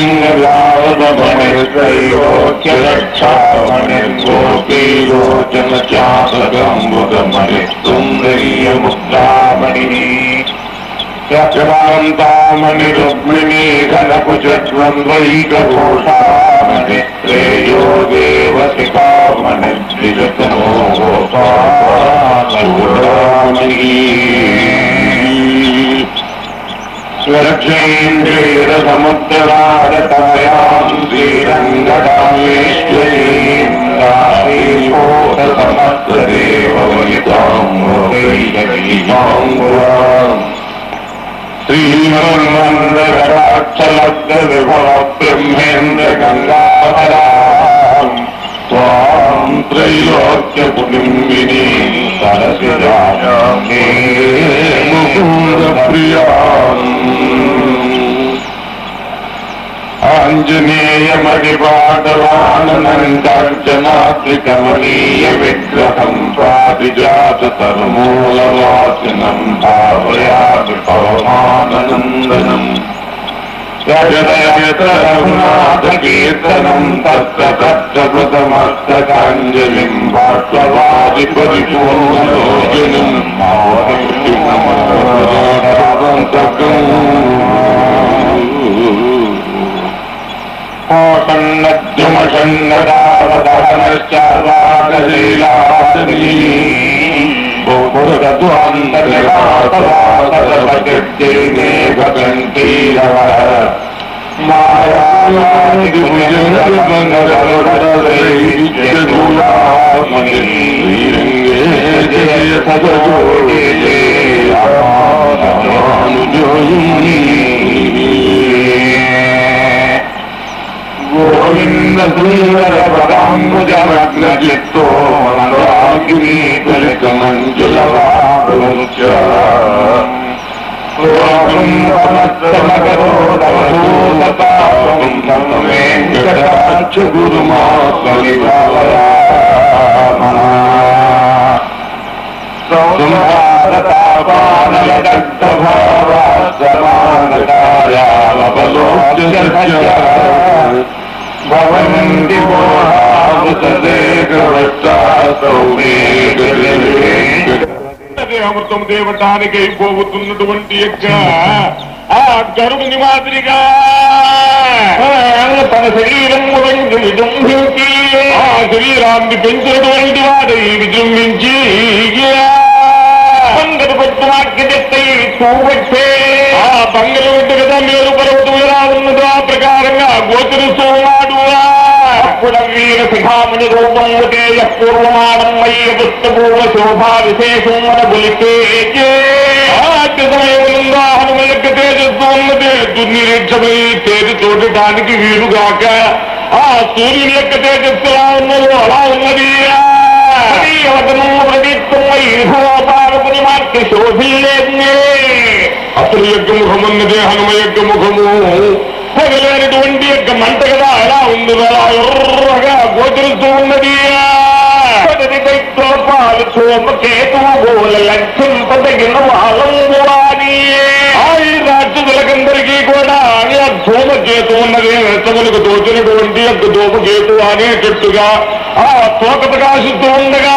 लिङ्गलावदमनिर्दैवोच्चरक्षामनिर्गोपीरोचन चापगम्बुगमनिस्तुन्दरीयमुक्तामणिः चक्रान्तामणिरुक्मिणी देवि देवसिकामनित्रिजतमो सुरक्षेन्द्रैरसमुद्रभारतायाम् श्रीरङ्गकामेश्वरीम् श्रीमन्वन्दराक्षलब्धविभव ब्रह्मेन्द्रगङ्गाधरा त्वाम् त्रैलोक्यकुटुम्बिनी सरसिजामे मुकुन्दप्रियाम् आञ्जनेयमणिपाटवाननन्दार्चनात्रिकमणीय विग्रहम् स्वादिजाततरुमूलवासिनम् भावयामि ரஜரகீர்த்தனம் தத்த தத்த பிரதமஸ்தகாஞ்சலிம் பாட்டவாதிபதி பூர்ணலோஜனம் சக்கம் ோஷன்னதாரதனச்சர்வாகலீலாசனீ புரதத்வாந்தர்வாதவாதவகத்தே மேககண்டீரவர गोविंद जे त गुरुमा भवन्ति मोहावसदे गवत्ता सौमे అమృతం దేవటానికి అయిపోతున్నటువంటి యొక్క ఆ గరుడుని మాదిరిగా తన శరీరం విజృంభించి ఆ శరీరాన్ని పెంచినటువంటి వాడు విజృంభించి అందరు కొట్టు వాక్యదత్తై చూపట్టే ఆ బంగళ విడ్డ కదా మేలు పర్వతం ఎలా ఉన్నదో ఆ ప్రకారంగా గోచరిస్తూ ఉన్నాడు అప్పుడ వీర శిఖాముని రూపం తేజ పూర్వమానం మయ్య పుస్తపూర్వ శోభా విశేషమున గులికే సమయంలో హనుమలక్క తేజస్సు ఉన్నది దుర్నిరీక్షమై తేజి చూడటానికి వీలుగాక ఆ సూర్యుని యొక్క తేజస్సు ఎలా ఉన్నదో అలా ఉన్నది ప్రదీప్తమై మార్చి శోభిల్లేదే అసలు యొక్క ముఖం హనుమ యజ్ఞముఖము. పగలేనటువంటి యొక్క మంట కదా ఎలా ఉంది అలా ఎర్రగా గోచరిస్తూ ఉన్నది. పాలు సోమకేతువు గోల లక్షింపదగిన వాళ్ళని ఆ ఈ రాక్షసులకందరికీ కూడా ఆ ధూమకేతు ఉన్నది. రచములకు దోచినటువంటి యొక్క ధూమకేతు అనేటట్టుగా ఆ తోక ప్రకాశిస్తూ ఉండగా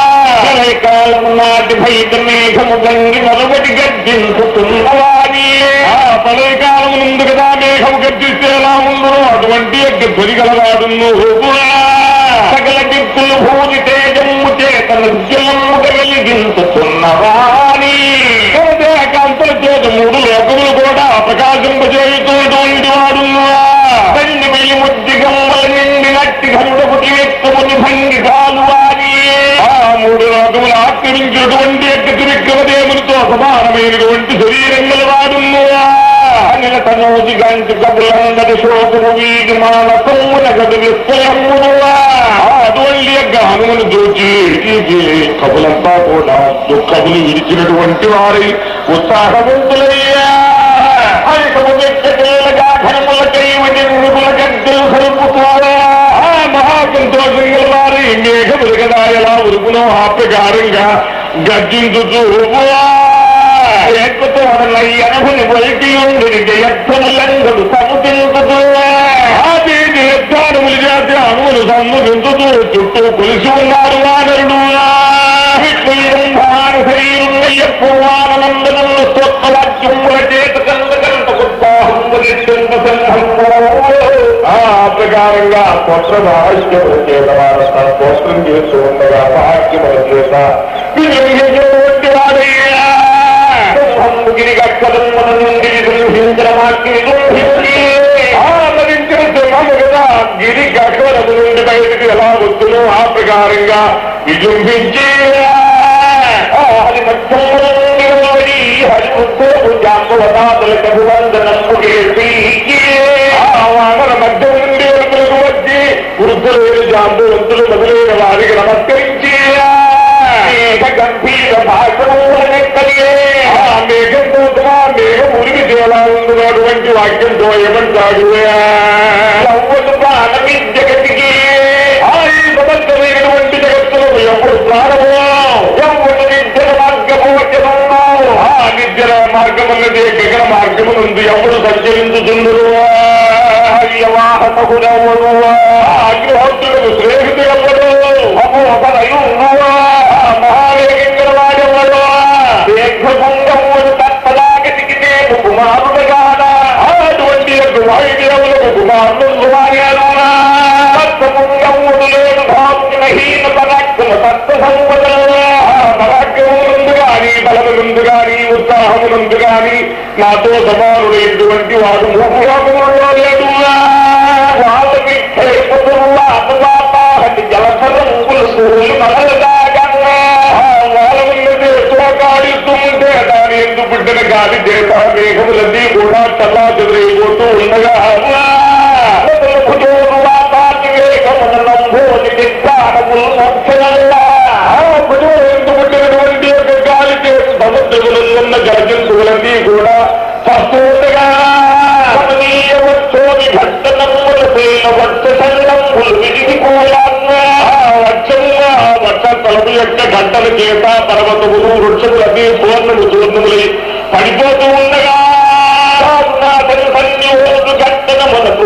ప్రళయకాలం నాటి భైత మేఘము గంగి మొదటి గర్జింపుతున్నవాని ఆ ప్రళయకాలం ముందు కదా మేఘము గర్జిస్తే ఎలా ఉందో అటువంటి యొక్క దొరిగలవాడును సకల దిక్కులు భూమి తేజము చేత నృత్యము కలిగించుతున్నవాని కాంతల చేత మూడు లోకములు కూడా ప్రకాశింపజేయుతున్నటువంటి వాడున్నా వెళ్ళి ముద్ది గమ్మల నిండి నట్టి ఘనుడపు భంగి కాదు శరీరం గలవాడున్నవా అనిల తనోజి గంటి కబులందరి శోకము వీడి మానసమున గదు విస్మయమునువా అటువంటి యొక్క హనుమను చూచి ఈ కబులంతా కూడా దుఃఖములు విడిచినటువంటి వారి ఉత్సాహవంతులయ్యా అధికము వ్యక్తములుగా ఘనముల గల వారి మేఘములు కదా ఎలా ఉరుకునో ఆ ప్రకారంగా గర్జించుతూ ఎక్కుతూ అనభుని వలికి ఉండి జయత్వములంగడు సముదించుతూ ఆది జయత్వానములు చేసి అణువులు సమ్ముదించుతూ చుట్టూ కొలిసి ఉన్నారు వానరుడు శరీరం అయ్యప్పవానందనము స్వత్వాక్యముల చేత కందకంత ఆ ప్రకారంగా పుత్ర మహర్షుల చేత వారు తన పోస్తం చేస్తూ ఉండగా మహర్షుల చేత విజయించినటువంటి వాడయ్యా గిరి గట్టడం మన నుండి విజృంభించడమాకి ఆదరించిన సింహము కదా గిరి గట్టడము నుండి బయటికి ఎలా వస్తుందో ఆ ప్రకారంగా విజృంభించి హరి మధ్యముల నుండి ఓడి وبعض الكبوان ده نسكت فيه وانا مجد عندي ونبلغ وجهي ورسل الى جامد ونزل مدلين وعليك نمسكتي கம்பீர பாசமுடைய மேகம் போதுமா மேகம் உரிமை செய்யலாம் என்று வாக்கியம் தோயமன் சாடுவேன் அவ்வளவு அனமின் మార్గమున్నదే గగన మార్గమునందు ఎవరు సంచరించుతుందరు వాహనకుడెవరు అగ్నిహోత్రుడు శ్రేష్ఠుడు ఎవరు? అమోహనయు మహావేగంగా వాడెవరు దీర్ఘగుండములు తప్పదాగతికి నేను కుమారుడు కాదా అటువంటి యొక్క వాయుదేవులకు కుమారుడు వాడాను తత్వముంగముడు లేదు భావహీన పరాక్రమ తత్వ సంపద ఉత్సాహమునందు గాని నాతో సమానుడైనటువంటి వాడు మూపులోకములో లేదు వాళ్ళకి అపవాపాహటి జలసరములు సూర్యులు మగలదాగన్నా వాళ్ళమున్నది ఎక్కువ గాలిస్తూ ఉంటే దాని ఎందుకు పుట్టిన గాలి చేత మేఘములన్నీ కూడా చల్లా చెదిరైపోతూ ఉండగా పుట్టినటువంటి సంగములు విడిగిపోయాన్న. కూడా వట్ట తలపు యొక్క గంటల చేత పర్వతములు వృక్షములన్నీ పూర్ణము చూర్ణములై పడిపోతూ ఉండగా నాథను గట్టన మనకు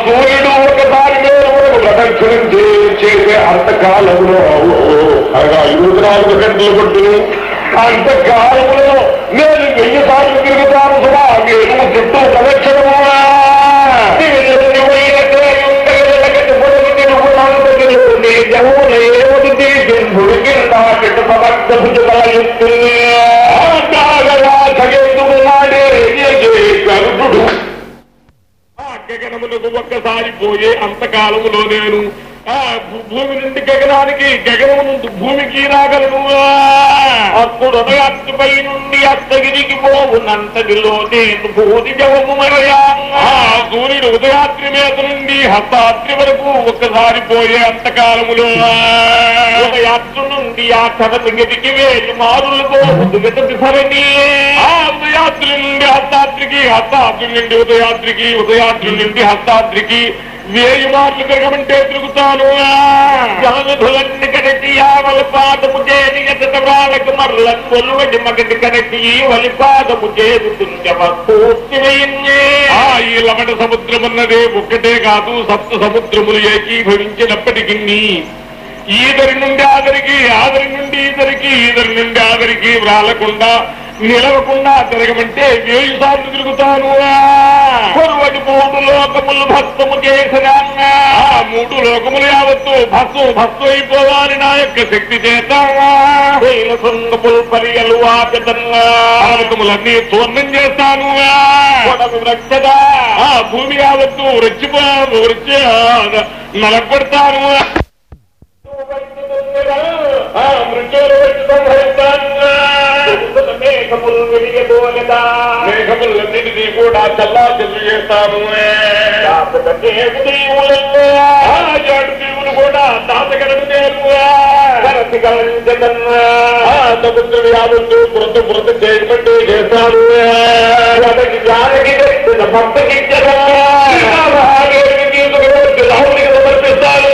సూర్యుడు ఒకసారి ప్రదక్షిణం చేసే అంతకాలంలో అనగా ఇరవై నాలుగు గంటలు కొట్టి అంతకాలం పోయే అంతకాలములో నేను ఆ భూమి నుండి గగనానికి గగనము నుండి భూమికి రాగలను. అప్పుడు ఉదయాత్పై నుండి అత్తగిరికి పోవునంతటిలో నేను భూతి జవము సూర్యుడు ఉదయాత్రి మీద నుండి హస్తాత్రి వరకు ఒక్కసారి పోయే అంతకాలములో. ఉదయాత్రి నుండి ఆ కథ గదికి వేలు మారులు పోదు సరణి ఆ ఉదయాత్రి నుండి హస్తాత్రికి హస్తాత్రి నుండి ఉదయాత్రికి ఉదయాత్రి నుండి హస్తాత్రికి వేయి మార్లు తిరగమంటే తిరుగుతాను. జానుధులన్ని కడటి ఆ వలిపాదము చేరి ఎదట వాళ్ళకు మరలను కొలువడి మగటి కడటి వలిపాదము చేరుతుంటే ఆ ఈ లవణ సముద్రమున్నదే ఒక్కటే కాదు సప్త సముద్రములు ఏకీభవించినప్పటికీ ఈదరి నుండి ఆదరికి ఆదరి నుండి ఈదరికి ఈదరి నుండి ఆదరికి వ్రాలకుండా నిలవకుండా తిరగమంటే వేయి సార్లు తిరుగుతాను? కొరువటి మూడు లోకములు భస్మము చేసిన మూడు లోకములు యావత్తు భస్సు భస్సు అయిపోవాలి నా యొక్క శక్తి చేత. వేల సొంగములు పరిగలు చూర్ణం చేస్తాను. కొడకు ఆ భూమి యావత్తు వృచ్చిపో వృక్ష నలగొడతాను. మేఘములన్నిటినీ కూడా చల్లా చెల్లు చేస్తాను ఏడు దేవులు కూడా దాతగడము నేను సముద్రం యావత్తు బృత బృత చేయమంటే చేస్తాను జానకి భక్తకి మహాదేవునికి రాహుడికి సమర్పిస్తాను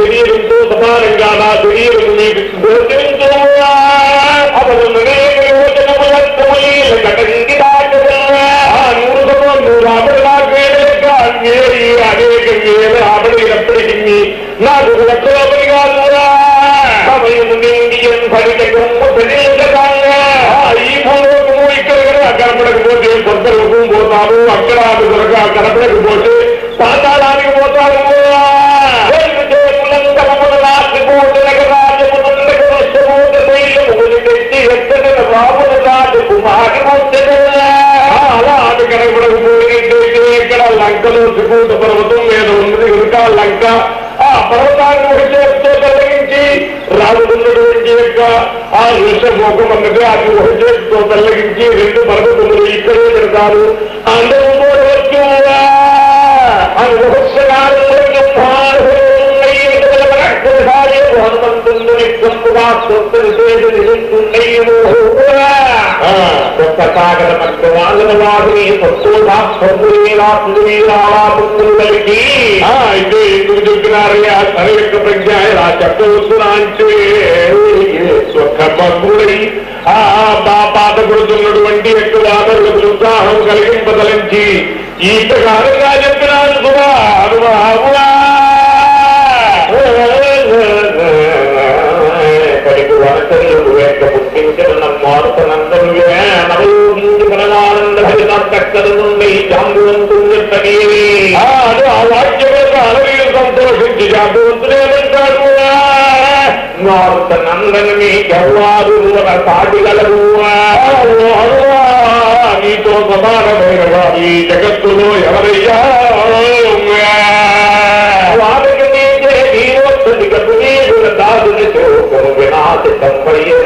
திடீரென்று சதாரங்கானா திடீரென்று மீது அவர்கள் கடப்படக்கு போட்டு சொத்தருக்கும் போட்டாலும் அக்கடாது கடப்படக்கு போட்டு பார்த்தாலும் ఉన్నది కనుక లంక ఆ పర్వతాన్ని ఒక చేతితో తొలగించి రాజున్నటువంటి యొక్క ఆ విషమోకం అన్నది అది ఒక చేతితో తొలగించి రెండు పర్వతములు ఇక్కడే పెడతారు అందరూ చూడవచ్చు కొత్త సాగర మంత్రవాళ్ళ వారిని అయితే ఎందుకు చెప్పినారయ్యా తన యొక్క ప్రజ్ఞ ఇలా చెప్పవచ్చు రాంచే స్వకర్మకుడై ఆ బాధ పడుతున్నటువంటి యొక్క వాదరులకు ఉత్సాహం కలిగింపదలించి ఈ ప్రకారంగా చెప్పినారు సుమా మారుత నందనని ఎవ్వారు సాటిగలరు నీతో సమానమైన వారు ఈ జగత్తులో ఎవరయ్యా వారికి నీకే నీవొస్తుంది కదునీయుల దాదుని చూపరు వినాశి సంపయ్యే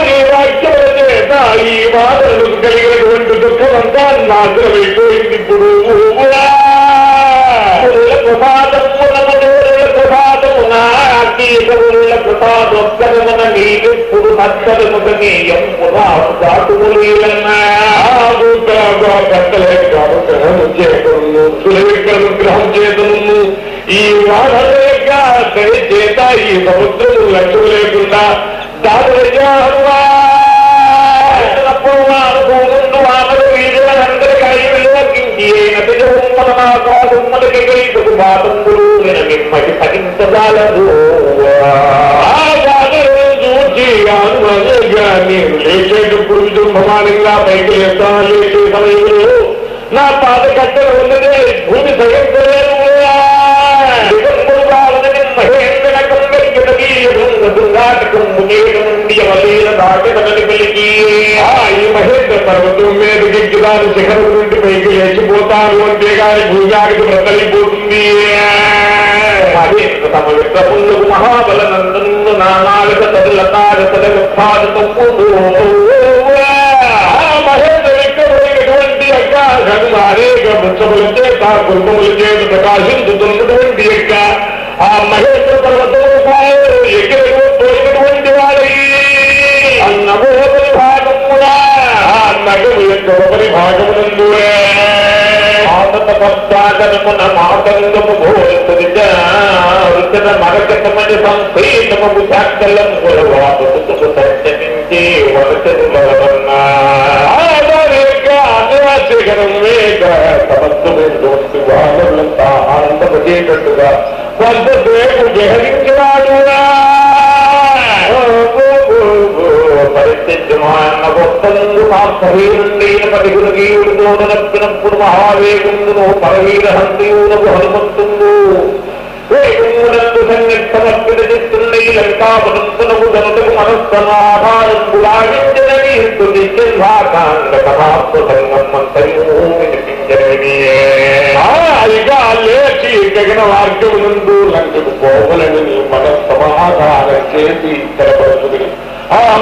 నీ వాక్యం చేత ఈ బాధలు కలిగినటువంటి దుఃఖమంతా నాశనమైపోయింది ఇప్పుడు പോലുള്ള കൃപാദൊക്കമെന്നീയും പുതുഭക്ഷതമുഖമേയും പുതാത്തുപോലെയെന്നാകത്തങ്ങളെ അനുഗ്രഹം ചേർക്കുന്നു സുലഭിക്ക് അനുഗ്രഹം ചേർക്കുന്നു ഈ വാഹനേക്കാൾ ചെയ്ത ഈ സമുദ്രത്തിൽ ലക്ഷത്തിലേക്കുള്ള അപ്പുറമാണ് പോകുന്നു ആമത് വീടുകൾ കൈവിളക്കിന്റെ ഉമ്മതമാകാതെ ഉമ്മത കൈകളിൽ കുടുംബാതം ഗുരുവിനെ മറ്റു സഹിച്ചതാലും దాన్ని లేచేటప్పుడు విజృంభమానంగా పైకి లేస్తాను లేచే సమయంలో నా పాత కట్టెలు ఉన్నదే భూమి సహించలేదు మహేంద్ర కంబరికటకం నుండి అవలీల దాటి తనని ఆ ఈ మహేంద్ర పర్వతం మీద గిగ్గుదాని శిఖరం నుండి పైకి లేచిపోతాను అంతేగాని భూజానికి బ్రతలిపోతుంది మహేంద్ర తమ విగ్రహములకు మహాబల నందను నానాలుగ తదులతాడు తదగత్తాడు తప్పుదు ఆ మహేంద్ర విక్రమైనటువంటి యొక్క అనేక వృక్షముల చేత కుటుంబముల చేత ప్రకాశించుతున్నటువంటి యొక్క ఆ మహేంద్ర పర్వతము ఎగిరిపోయినటువంటి వారి అన్నమో పరిభాగములా ఆ నగము యొక్క ఒకరి ಮರಕ್ಕೆ ತಮಗೆ ಸಂಕೀರ್ಣ ಮಗು ಸಾಕಲ್ಲನ್ನು ಕೊಡುವುದು ಸತ್ಯನಿಂದೇ ಹೊರತನ್ನ ಆದರೇಕಾಶಿಗರಂ ವೇಗ ತಮಸ್ಸು ಬೆಂದೋಸ್ತು ವಾದಲ್ಲಂತ ಆನಂದ ಬಗೆ ಕಟ್ಟುಗ ಒಂದು ಬೇಕು ಜಹರಿಂಗಾಡುವ పరిస్థితిమాన్న గొప్పందు శరీరుండైన పదిగురు గీయుడితో నప్పినప్పుడు మహావేగుందును పరవీర హంతయూనకు హనుమంతుండు వేగమునందు సంగీతమర్పిత చిత్తుండై లంకాపదంతునకు గనుటకు మనస్సమాధానంబు లాగించనని స్తుతించాకాండ కథాత్మ ఇక లేచి మార్గమునందు లంకకు పోవలని నీ మనస్సమాధానం చేసి తెలపడుతుంది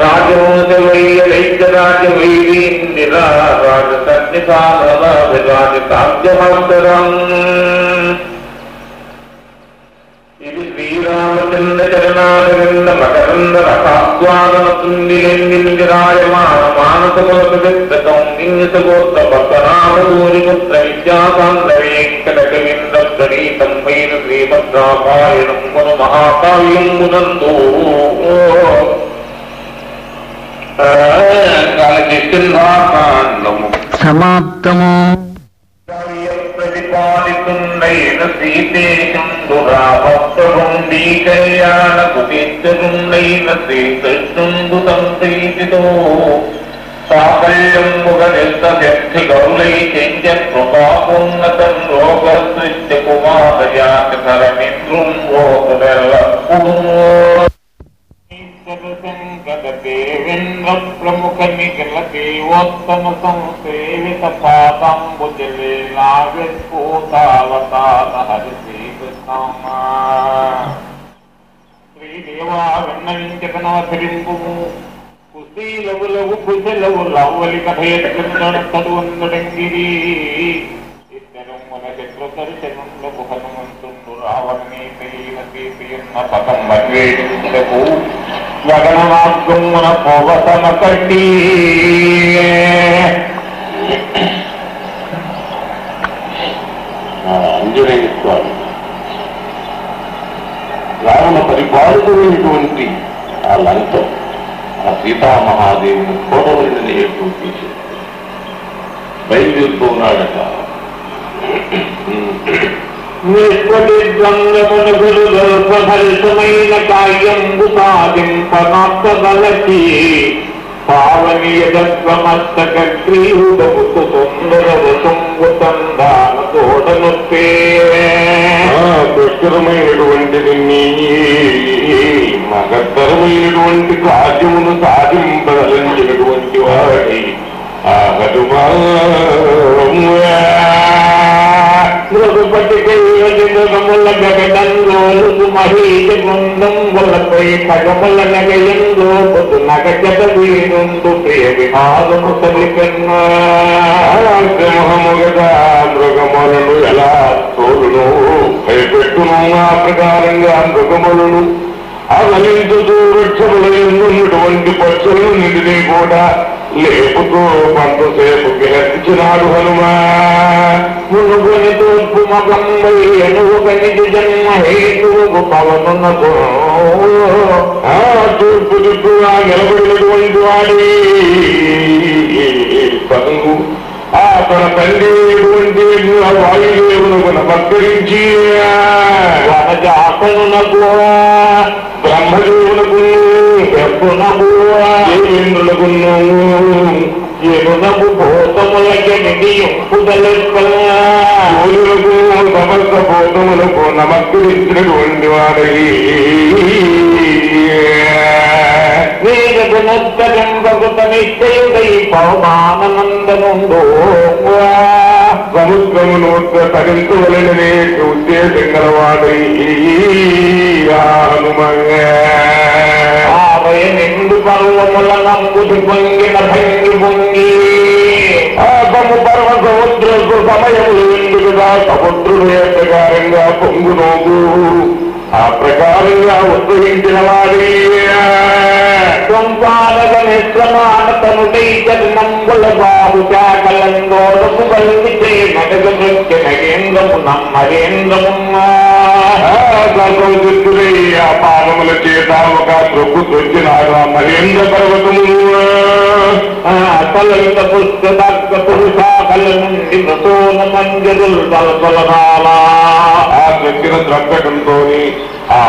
రాజరాజ రాజ శైల రాజ భోజ రాజత రాజతామ లోక కీర్తిధన్య సద్గుణ సద్గుణాకర రాజవంశ వైయ లైక రాజ వైరీందిర రాజ సన్నిధానరాజ కావ్యమాంతరం ఇది శ్రీరామచంద్ర చరణారవింద మకరంద రసాస్వాదన తుండిలెందిరాయమాన మానసగోత విత్తకం నింగితగోత్ర పద్మనాభూరి పుత్ర విద్యాసాంద్ర వెంకట కవింద ప్రణీతం వైన శ్రీమద్రామాయణం మును మహాకావ్యం మునందు కాలకిష్ఠాకాండము సమాప్తము. ప్రతిపాదితుండైన సీతేశుండురాభక్తుండీ కళ్యాణ కుటీర్చుండైన శ్రీకృష్ణుండు సంప్రీతితో సాఫల్యంబుగ నిర్తశక్తి గౌలై కృపాపున్నతం లోక సృష్టి దేవేంద్ర ప్రముఖ దేవోత్తమ సంసేవిత పాదంబుజలీలావిర్భూతావతార హరి శ్రీకృష్ణ శ్రీదేవా విన్నవించకనవసరింపు కుశీలవులవు కుశలవు లవ్వలి కథయత్తుడంగిరి ఇద్దరు మన శత్రుదర్శనంలో హనుమంతుడు రావణి పదం గగన మార్గమున పోవతమ కట్టి ఆంజనేయ స్వామి. రావణ పరిపాలకుడైనటువంటి ఆ లంక ఆ సీతామహాదేవిని చూడవలసిన ఎప్పుడు తీసి బయలుదేరుతూ ఉన్నాడట నిష్పటి ద్వంద్వమునగులు లోపభరితమైన కాయంబు సాధింపనాత్మలకి పావనీయతత్వమస్తక క్రీయుడముకు సుందరము సంబుతందాన తోడనొప్పే దుష్కరమైనటువంటిది నీ మగత్తరమైనటువంటి కార్యమును సాధింపదలించినటువంటి వాడి ఆ హనుమా మృగపటి మృగముల గగడంలోలు మహీజ బృందం కొండలపై కగముల నగయందు పొద్దు నగ మృగములను ఎలా తోడును భయపెట్టును ఆ ప్రకారంగా మృగములను అవలించుతూ వృక్షముల ఉన్నటువంటి పక్షులను నిండిని కూడా లేపుతూ కొంతసేపు గిరచినాడు హనుమా మునుగుని తూర్పు మగం ఎనుగు కనిజి జన్మ హేతువు పవనునకు ఆ తూర్పు దిక్కుగా నిలబడినటువంటి వాడి పనులు ఆ తన తండ్రి అయినటువంటి వాయుదేవునకు నమస్కరించి వనజాతనునకు బ్రహ్మదేవునకు എപ്പുണപൂവാകുന്നു എരുണപു ബോധമുളയ്ക്കും സമസ്ത ബോധമുലപ്പോ നമുക്ക് ഇത്തിരി കൊണ്ടുവാടേ വേദഗുണത്തരം ഭഗവനിശ്ചയുടൈ പൗമാനമന്ദനുണ്ടോ സമുദ്രമുനോത്ത തകർത്തുകളിലേക്ക് ഉദ്ദേശങ്ങളവാടേ ആകുമങ്ങ സമയം എന്തു പർവമുള്ള നമുക്ക് പൊങ്കിട ഭംഗി പൊങ്ങി ആപമു പർവ സമുദ്രക്ക് സമയം എന്തുക സമുദ്രവേട്ടക്കാരൻ പൊങ്കു നോക്കൂ ఆ ప్రకారంగా ఉద్భవించిన వాడి సంపాదక నిశ్రమానతనుడై జగనంబుల బాహు శాకలందోడము కలిగితే నగదు నృత్య నగేంద్రము నమ్మరేంద్రముమ్మా పాదముల చేత ఒక ప్రభు మహేంద్ర పర్వతము తలంత పుస్తక పురుషాకల నుండి మృతోన మంజరులు తలతలనాలా ఆ దగ్గర ద్రక్కటంతో ఆ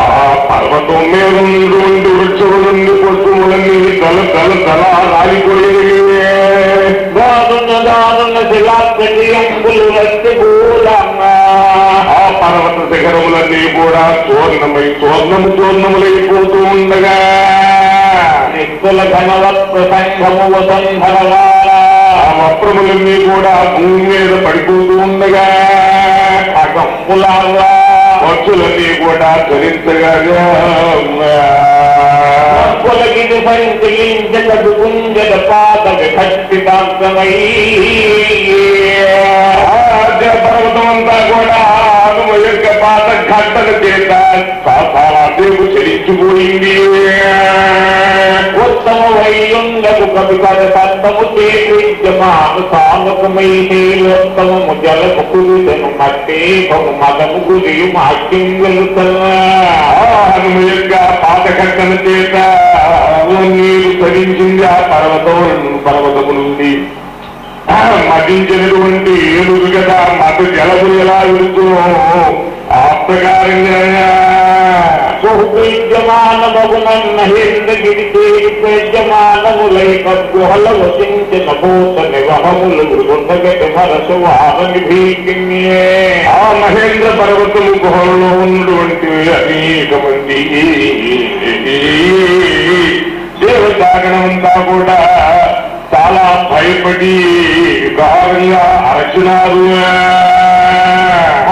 పర్వతం మీద ఉన్నటువంటి వృక్షముల నుండి పశువులన్నీ తల తల తల రాలిపోయి దారుణ దారుణ శిలాప్రతియంబులు రక్తి భూలమ్మా ఆ పర్వత శిఖరములన్నీ కూడా చూర్ణమై చూర్ణము చూర్ణములైపోతూ ఉండగా నిక్కుల ఘనవత్వ సంఘము వసంధరవారా ఆ వస్త్రములన్నీ కూడా భూమి మీద పడిపోతూ ఉండగా అగంపులారా పక్షులన్నీ కూడా చలించగా పొలగిది సంచలించగదు గుంజద పాద విభక్తితాంతమై పర్వతం అంతా కూడా యొక్క పాత ఘట్టల చేత సాధారణకు చలించిపోయింది ఉత్తమ వైయుండకు కవి కథ సత్తము చేమాను ఉత్తమము జలము కురుదను మట్టే బహు మదము గురియు మాక్యం ఆ యొక్క పాత ఘట్టల చేత నీరు చలించింది ఆ పర్వతం పర్వతములుంది మదించినటువంటి ఏనుగు కదా మత జలదు ఎలా విడుతున్నో ఆ ప్రకారంగా బహుపేజ్యమాన వసించిన భూత నివహములు గురుండగటి మనసు వారని భీకిన్యే ఆ మహేంద్ర పర్వతము గుహలలో ఉన్నటువంటి అనేక మంది దేవతాగణమంతా కూడా చాలా భయపడి వికారంగా అరచినారు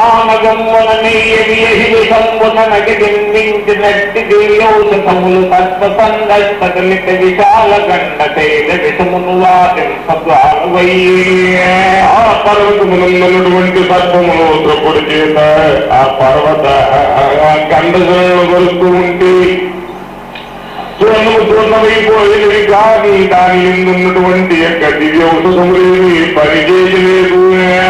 ఆనగమ్మున నెయ్యవి ఎహివి సంబున నగిదిందించినట్టి దివ్యౌషధములు తత్వసందష్ట దళిత విశాల గండ తైల విషమును వాదింపద్వారవయ్యే ఆ పర్వతములందనటువంటి సర్పములు ద్రపుడు చేత ఆ పర్వత గండజలను కొరుస్తూ ఉంటే చూర్ణము చూర్ణమైపోయేది కానీ దాని ఎందున్నటువంటి యొక్క దివ్య ఔషధములేమి పనిచేయలేదు మరియు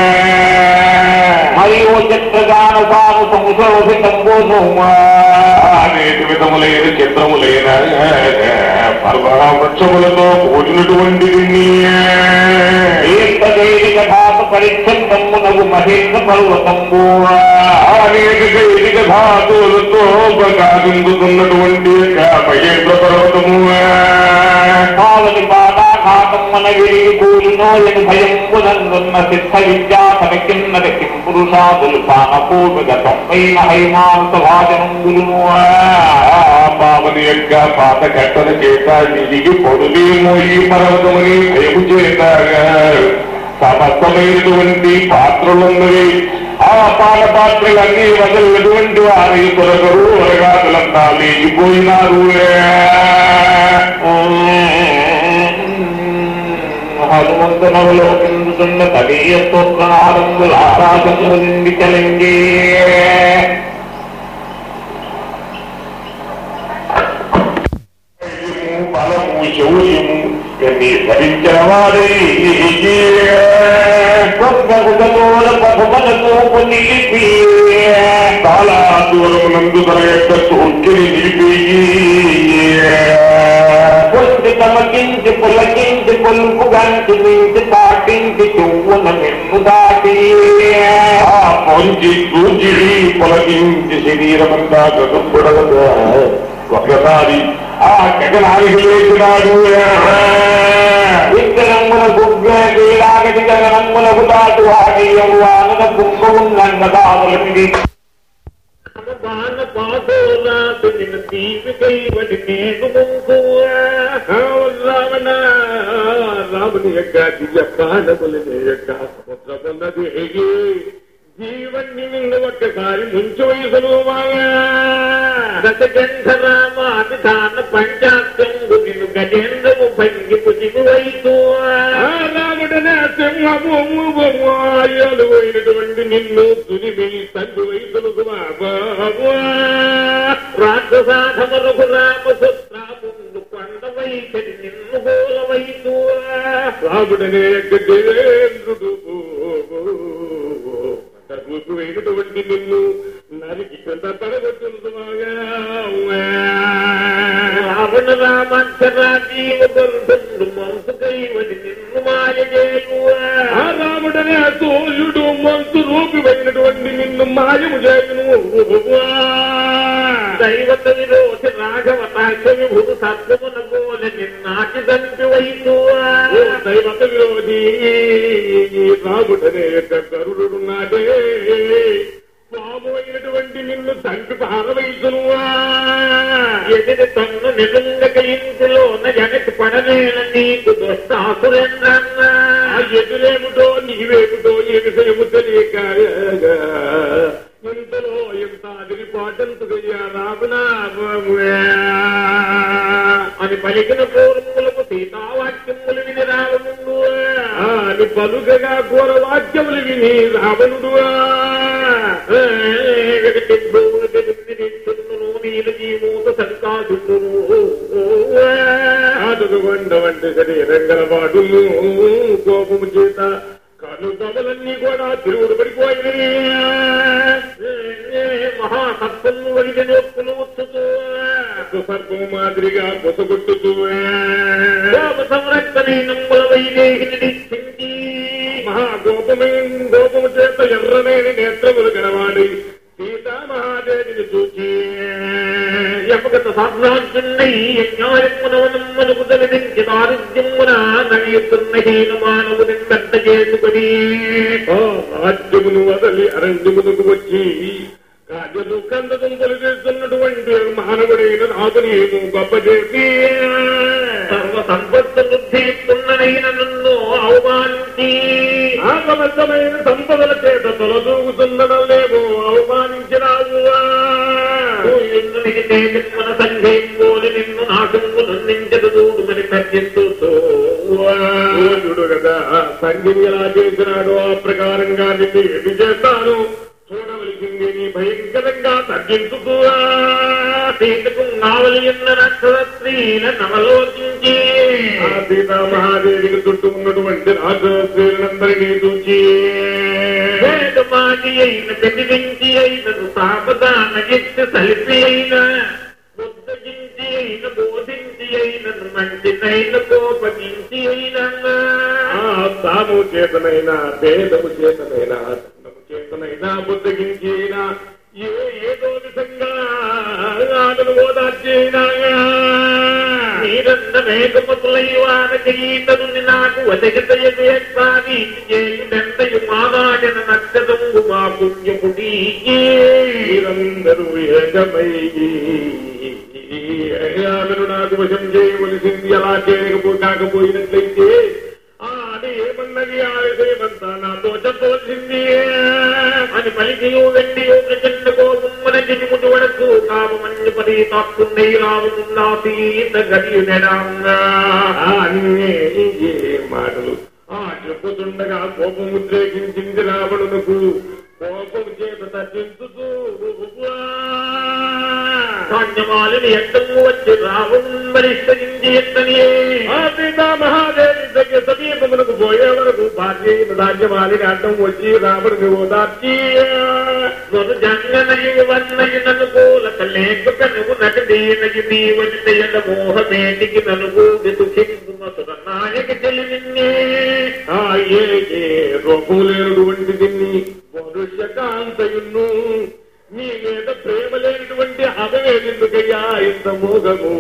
చిత్రగాన సాను సంశోభితంబోను అనేక విధములైన చిత్రములైన పర్వ వృక్షములతో కూడినటువంటిది ఏకదేవిక ధాత పరిచ్ఛిన్నమునగు మహేంద్ర పర్వతంబు అనేక దైవిక ధాతువులతో కాదుతున్నటువంటి మహేంద్ర పర్వతము కావలి బాధాఘాతమ్మన காமம் மனவில் கூறினோயின் பயம் புலன்வன்ம சித்த வித்யா சமைக்கும் நடக்கும் புருஷா துல்பான பூமிக தொம்பை மகைமாந்த வாஜனம் குருமோ பாவனியக்க பாத கட்டது கேட்டால் நிதிக்கு பொருளே மொழி பரவதமனே பயவு செய்தார்கள். സമസ്തമേതുവണ്ടി പാത്രങ്ങളെ ആ പാലപാത്രങ്ങൾ അങ്ങേ മകൾ എതുവണ്ടി ആരെയും തുറകറൂ ఆరాధనలు నిండి కలింగి مي سبيچ واڑے هيتي گپڙ گپڙ پٿمڙ گپڙ ಗಂಟು کي يي طالا نندو ದಾಟಿ ಆ کي ني کي يي کوت کي تمكين جي ஆக்கத்தில் அறிவிக்கிறார்கள் வித்தனங்குல குப்பே கீழாக வித்தனங்குல குதாட்டுவாக எவ்வானத குப்பவும் நன்மதாதலி பான பாசோனா தின்ன தீவு கைவடி மேகு முங்குவ ராவண ராவணிய காட்டிய பான புலனிய காசு பிரபலதி ஹெகி జీవన్ని నిన్ను ఒక్కసారి ముంచి వయసులు రామాభిధాన పంచాంగు నిన్ను గజేంద్రము భంగి పుజిగు వయసు. రాముడనే సింహము అయ్యాలు పోయినటువంటి నిన్ను తునిమి తండ్రి వయసులు రాక్షసాధమ రఘురామ సుత్రాముండు కొండ వైఖరి నిన్ను గోల వయసు. రాముడనే గజేంద్రుడు. తగ్గుకు వేయటువంటి నిన్ను నరికి కింద పడగొట్టుగా రావణ రామాంతరాజీవ బరుడు మంసుకై వడి నిన్ను మాయ రాముడనే సూర్యుడు మంసు రూపిమైనటువంటి నిన్ను మాయము చేయను. దైవత విరోధి రాఘవ తాక్షమి భూత సత్వమున పోల నిన్నాటి దంపి వైసు దైవత విరోధి రాముడనే యొక్క గరుడు నాడే బాబోయినటువంటి నిన్ను తండ్రి పారవైసును ఎదిరి తన్ను నిజంగా ఇంటిలోన జగతి పడలేన నీకు దుష్టాసురేంద్రన్నా. ఎదురేమిటో నీవేమిటో ఏ విషయము తెలియక ఇంతలో ఎంత అదిరి పాటంతుకయ్యా రామునా అని పలికిన పూర్వములకు సీతావాక్యములు విని రావణుడు అని పలుకగా ఘోర వాక్యములు విని రావణుడు నీల జీమూత సంకాశుడు ఆదుకొండ వంటి శరీరంగల వాడులు కోపము చేత కను కమలన్నీ కూడా తిరుగుడు పడిపోయినవి. మహాసత్వము వరిగ నొప్పులు వచ్చుతూ సర్పం మాదిరిగా పొసగొట్టుతూ కోప సంరక్షణీనముల వైదేహిని మహాగోపమైన గోపము చేత ఎర్రనేని నేత్రములు గలవాడి సీతామహాదేవిని చూచి ఎప్పగత సాధ్రాంచున్నై యజ్ఞాయమునవనమ్మను కుదలించి దారిద్ర్యమున నడియుతున్న హీన మానవుని పెద్ద చేసుకుని రాజ్యమును వదలి అరణ్యమునకు వచ్చి కార్యము కందదుంపలు చేస్తున్నటువంటి మానవుడైన నాథుని గొప్ప చేసి సర్వ సంపత్తి బుద్ధి పున్ననైన నన్ను అవమానించి ఆగమస్తమైన సంఘం ఎలా చేసినాడో ఆ ప్రకారంగా నిన్ను ఏమి చేస్తాను? చూడవలసింది నీ భయంకరంగా తగ్గించుకో. సీతకు నావలి ఉన్న నక్షత్రీల నవలోకించి ఆ సీతామహాదేవికి చుట్టూ ఉన్నటువంటి రాజస్త్రీలందరినీ చూచి. వేదమాటి అయిన ప్రతివించి అయినను సాపదాన తలిపి అయిన భేదము చేతనైనా అన్నము చేతనైనా బుద్ధగించైనా ఏ ఏదో విధంగా ఆటలు ఓదార్చైనా? మీరన్న మేఘములైవానకీతను నాకు వదగతయసాని చేయుడెంతయు మానాడిన నచ్చదము మా పుణ్యముడి మీరందరూ ఏకమై ఆమెను నాకు వశం చేయవలసింది అలా చేయకపో కాకపోయిన కామమన్య పది తాత్తుండై మాటలు ఆ చెప్పుతుండగా కోపం ఉద్రేకించింది రావణునకు కోపం చేత తగ్గించుతూ కాండమాలిని ఎత్తము వచ్చి రావణుని మరిష్టరించి ఎత్తని ఆ సీతామహాదేవి దగ్గర సమీపమునకు పోయే వరకు భార్య రాజ్యమాలిని అడ్డం వచ్చి రావణుని ఓదార్చి జంగనయి వన్నయి ననుకూలత లేక నువ్వు నగదీనగి నీవనిదయన మోహమేటికి ననుగు దుఃఖించుమతుల నాయక తెలివిన్నే ఆ దీన్ని వరుషకాంతయున్ను నీ మీద ప్రేమ లేనటువంటి అవే ఇంత మోగము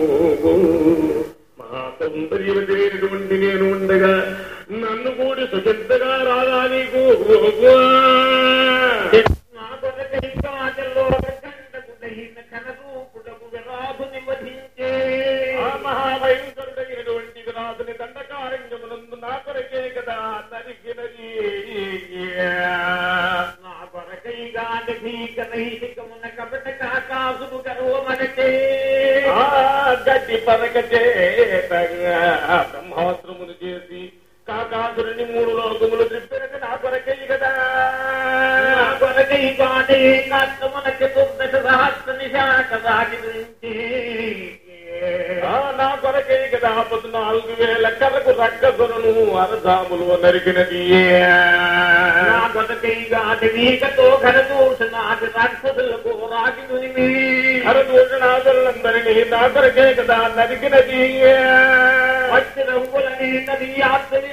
మహా సౌందర్యవతి లేనటువంటి నేను ఉండగా నన్ను కూడా సుచింతగా రాదా నీకు నా కొరకై కాజలో కంటకుడైన కనరూపుడకు విరాధుని వధించే ఆ మహాభయంకరుడైనటువంటి విరాధుని దండకారణ్యమునందు నా కొరకే కదా తరిగినది నా కొరకై గాని భీకనైతికమున కపట కాకాసుడు గర్వమనకే గడ్డి పరకచే బ్రహ్మాస్త్రములు చేసి కాకాసురుని మూడు లోకములు త్రిప్పినక నా కొరకై కదా. నా కొరకై గాని కాస్తమున చతుర్దశ సహస్ర నిశాక దాటి నుంచి నా కొరకే కదా పద్నాలుగు వేల కరకు రక్కసులను అరధాములు నరికినది నా కొరకై గాని వీకతో ఘనదూషణాది రాక్షసులకు రాజుని హరదూషణాదులందరినీ నా కొరకే కదా నరికినది వచ్చిన రంగులని నది యాత్రి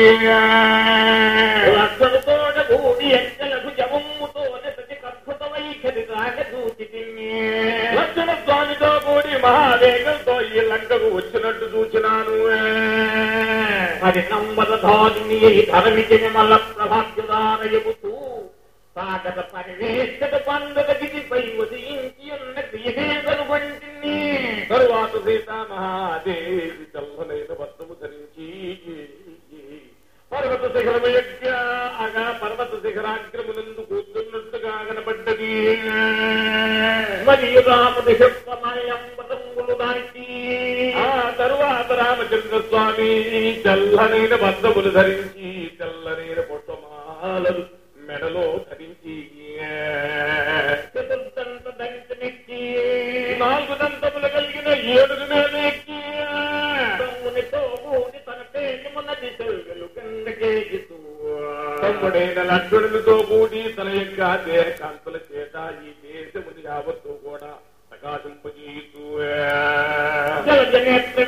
ఎక్కి లక్షణతోడ కూడి ఎక్కలకు ప్రతి అద్భుత వైఖరి రాగదూచి లక్షణ స్వామితో కూడి మహావేగంతో ఈ లంకకు వచ్చినట్టు చూచినాను మరి నంబర ధరమిచిన మల్ల ప్రభాగ్యదానయముతూ సాగత పరివేష్టత పండుగ గిరిపై ఉదయించి చల్లనైన వస్త్రములు ధరించి తెల్లనైన పొట్టమాలలు మెడలో ధరించి చతుర్దంత దంచనెక్కి నాలుగు దంతములు కలిగిన ఏడుగు మీద ఎక్కి తమ్ముడైన లక్ష్మణునితో కూడి తన యొక్క దేహకాంతుల చేత ఈ దేశముని యావత్తు కూడా ప్రకాశింపజేస్తూ జలజనేత్ర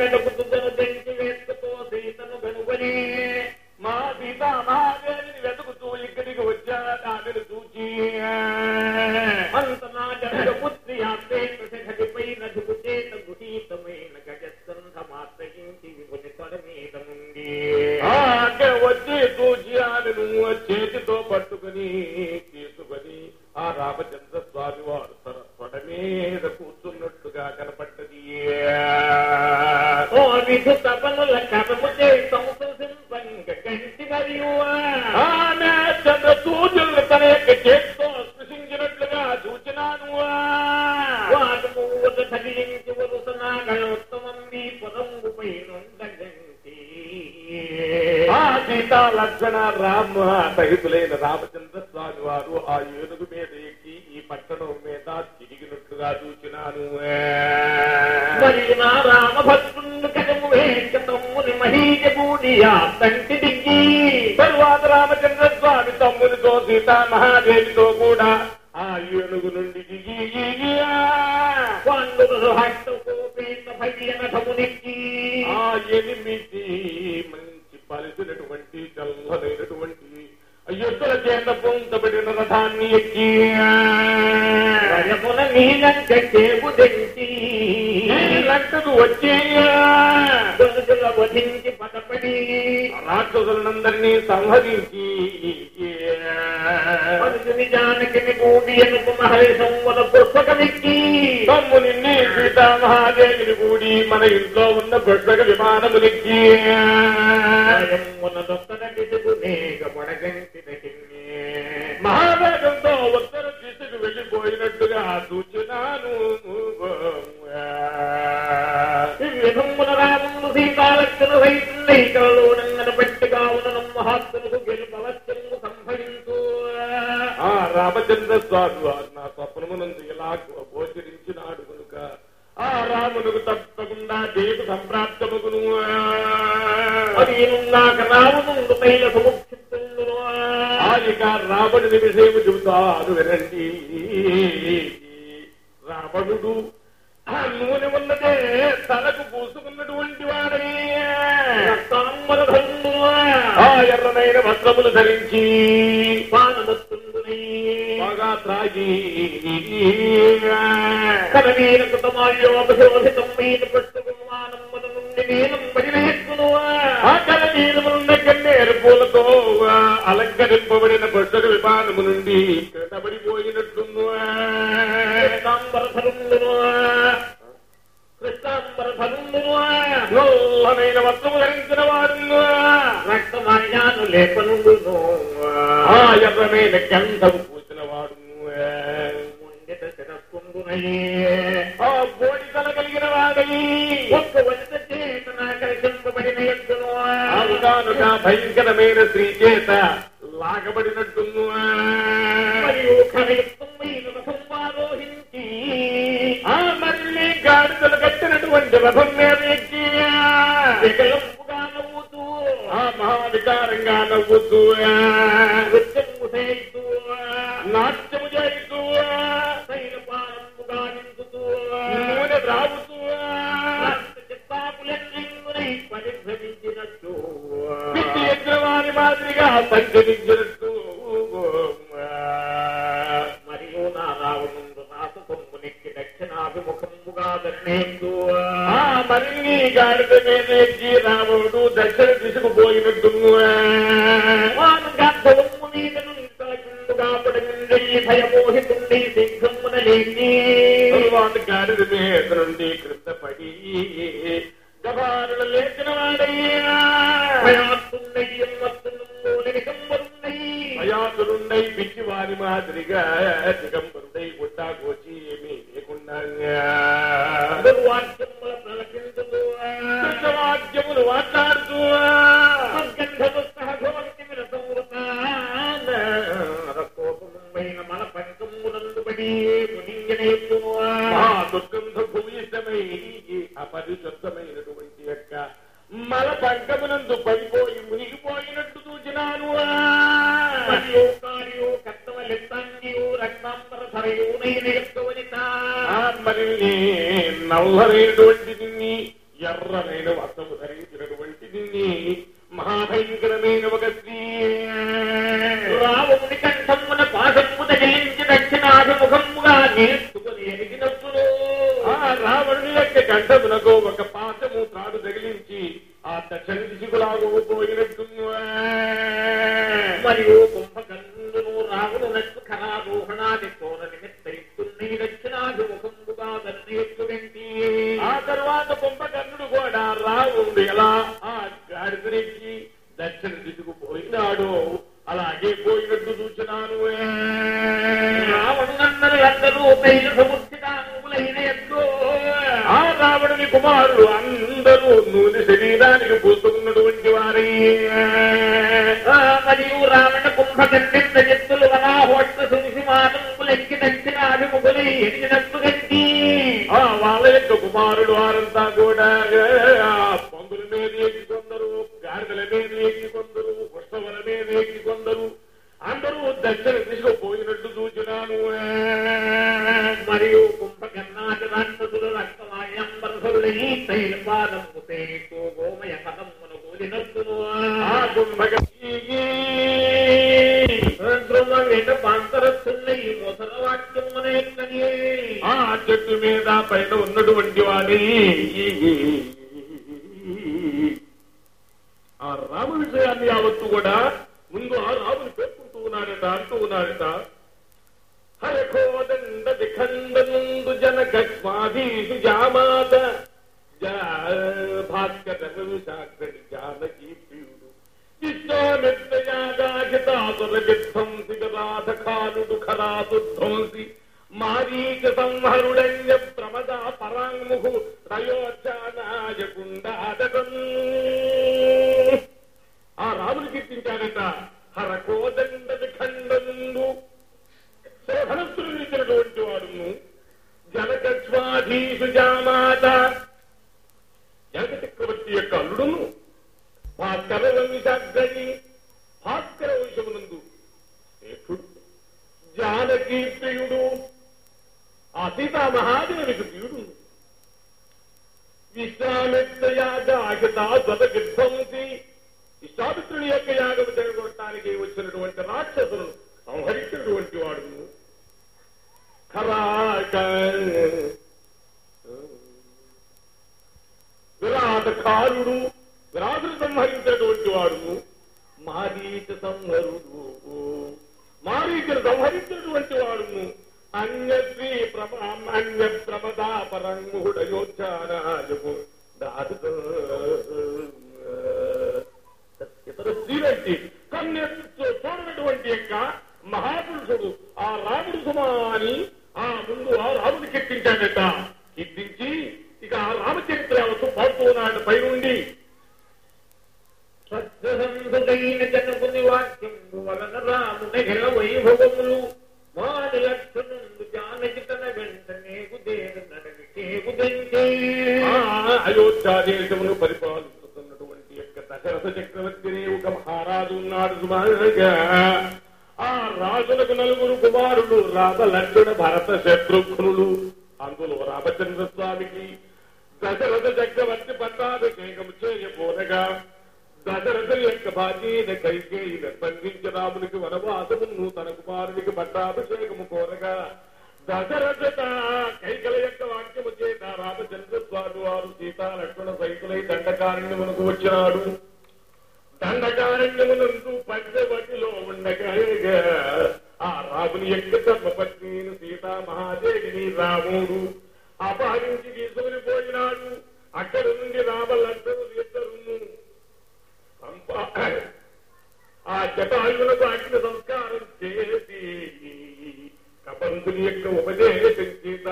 చేపు దంచి లంకకు వచ్చి దొంగల వధించి పదపడి రాక్షసులందరినీ సంహరించి. జానకిని కూడి ఎనుకు మహరి సంవద పుష్పకమిక్కి తమ్ముని సీతామహాదేవిని కూడి మన ఇంట్లో ఉన్న పుష్పక విమానములెక్కి స్వామి వారు నా స్వప్నమునందు ఇలా గోచరించినాడు కనుక ఆ రామునకు తప్పకుండా దేవు సంప్రాప్తముగును. అది నాక రాముడు సముక్షిత్తులు ఆదిక రావణుని విషయం చెబుతాను వినండి. కనవీర కృతమాల్యోపశోభితమైన పుష్పమానమ్మల నుండి నీలం పరివేత్తును ఆకల నీలమున్న కన్నేరు పూలతో అలంకరింపబడిన పుస్తక విమానము నుండి కట్టబడిపోయినట్లుంది కృష్ణాంబర ధరుండును కృష్ణాంబర ధరుండును నల్లమైన వస్త్రము ధరించిన వారు రక్తమాయాను లేపనుండును ఆ ఎర్రమైన గంధము పూసిన వాడు ముండిత శిరస్కుండునై వాడై ఒక్క వంట చేత నాకర్షింపబడిన ఎద్దును ఆవుగానుక భయంకరమైన స్త్రీ చేత లాగబడినట్టుంది మరియు ఖరయుక్తమైన రథం ఆరోహించి ఆ మళ్ళీ గాడిదలు కట్టినటువంటి రథం మీద ఎక్కి వికలంపుగా నవ్వుతూ ఆ మహావికారంగా నవ్వుతూ నృత్యము చేస్తూ నాట్యము చేస్తూ శైలపాలంపుగా నిందుతూ నూనె రావుతూ മാതൃക സഞ്ചരിച്ചിട്ടു മരിയൂനാറാവുന്നുണ്ട് നാസസം മുനിക്ക് ദക്ഷിണാഭിമുഖം മുഖാതന്നേക്കു മലിനീകാരതമേനേക്ക് രാമോടു ദക്ഷിണ ദിശക്ക് പോയിട്ടെത്തുന്നു ഗാന്ധവും മുനീതനും ഉണ്ടാകുന്നുണ്ട് ഈ ഭയമോഹിക്കുണ്ട് ഈ സിംഹം മുതലേക്ക് ഭഗവാൻ കാരതമേ എത്രണ്ട് കൃത്തപടി திகம்பருடை கொண்டாங்க வச்சு மீனே கொண்டாங்க வாழ்க்கை ఆ వాళ్ళ యొక్క కుమారుడు వారంతా కూడా పందుల మీద ఎక్కి కొందరు గాడిదల మీద ఎక్కి కొందరు పుష్పవల మీద ఎక్కి కొందరు. అందరూ దక్షిణ దిశకు పోయినట్టు చూచినాను మరియు కుంభకర్ణాటి రాక్షసులు రక్తమాయంబరసులై తైల పాదము తేతో గోమయ పదమును కూలినట్టును. ఆ కుంభక ఆ చెట్టు మీద పైన ఉన్నటువంటి వాడి. ఆ రామ విషయాన్ని యావత్తు కూడా ముందు ఆ రాముని పేర్కొంటూ ఉన్నాడట అంటూ ఉన్నాడట. హరకోదండ దిఖండనుందు జనక స్వాధీషు జామాత భాస్కర జానకీ ప్రియుడు ఇష్టమిత్రయాగాహితాసురగిధ్వంసి గదాధ ఖానుడు సంహరుడన్య ప్రమద పరాంగుహు రయోచానాయకుండాదకం ఆ రాముని కీర్తించాడట హరకోదండది ఖండందు శోభనస్తులు విరిచినటువంటి వాడును జనకస్వాధీసు జామాత జనక చక్రవర్తి యొక్క అల్లుడును భాస్కర వంశాగ్రని భాస్కర వంశమునందు శ్రేష్ఠుడు జానకీ ప్రియుడు. ఆ సీతామహాదేవికి ప్రియుడు విశ్వామిత్రయాగాహితాధ్వంసి విశ్వామిత్రుని యొక్క యాగం జరగొట్టడానికి వచ్చినటువంటి రాక్షసును సంహరించినటువంటి వాడు ఖరాక విరాట కారుడు విరాటును సంహరించినటువంటి వాడు మారీచ సంహరుడు మారీచను సంహరించినటువంటి వాడును అన్యశ్రీ ప్రభ అన్య ప్రమదా పరంగుడయోధ్యానాయకు దాదు ఇతర స్త్రీలకి కన్యతో చూడనటువంటి యొక్క మహాపురుషుడు ఆ రాముడు సుమా అని ఆ ముందు ఆ రాముని కీర్తించాడట. కీర్తించి ఇక ఆ రామచరిత్ర యావత్తు పై నుండి పైనుండి జనకుని వాక్యం వలన రాముని గెల వైభవములు వాడి లక్షణుండు జానకి తన వెంటనే కుదేరు నడవికే కుదంచే అయోధ్యాదేశమును పరిపాలిస్తున్నటువంటి యొక్క దశరథ చక్రవర్తిని ఒక మహారాజు ఉన్నాడు సుమారుగా. ఆ రాజులకు నలుగురు కుమారులు రామ లక్ష్మణ భరత శత్రుఘ్నులు అందులో రామచంద్ర స్వామికి దశరథ చక్రవర్తి పట్టాభిషేకం చేయబోనగా దశరథ యొక్క బాధ్యత కైకేయి నిర్బంధించ రామునికి వనవాసమును తన కుమారునికి పట్టాభిషేకము కోరగా దశరథత కైకల యొక్క వాక్యము చేత రామచంద్ర స్వామి వారు సీతా లక్ష్మణ సైతులై దండకారణ్యమునకు వచ్చినాడు దండకారణ్యమునందు పంచవటిలో ఉండగా ఆ రాముని యొక్క ధర్మపత్నిని సీతా మహాదేవిని రాముడు అపహరించి తీసుకుని పోయినాడు. అక్కడి నుండి రామలందరూ ఇద్దరును ఆ జటాయులకు అగ్ని సంస్కారం చేసి కపంతుని యొక్క ఉపదేశం చేత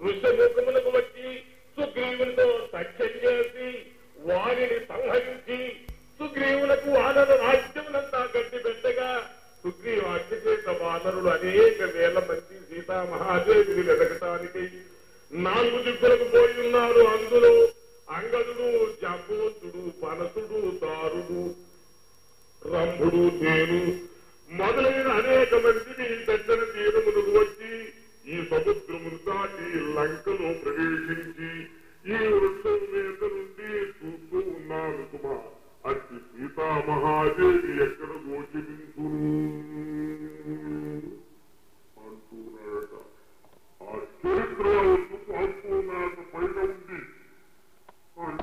ఋషముఖములకు వచ్చి సుగ్రీవునితో సఖ్యం చేసి వారిని సంహరించి సుగ్రీవులకు వానర రాజ్యములంతా గట్టి పెట్టగా సుగ్రీవు చేత వానరులు అనేక వేల మంది సీతామహాదేవిని వెతకటానికి నాలుగు దిక్కులకు పోయి ఉన్నారు. అందులో అంగదుడు జంబోతుడు పనసుడు దారుడు. రంభుడు నేను మొదలైన అనేక మందిని దగ్గర తీరములకు వచ్చి ఈ సముద్రమును దాటి లంకను ప్రవేశించి ఈ వృక్షం మీద నుండి చూస్తూ ఉన్నాను కుమార్. అతి సీతామహాదేవి ఎక్కడ గోచరించు అంటూ ఆ చరిత్ర అంటున్నాడు పైన ఉంది. on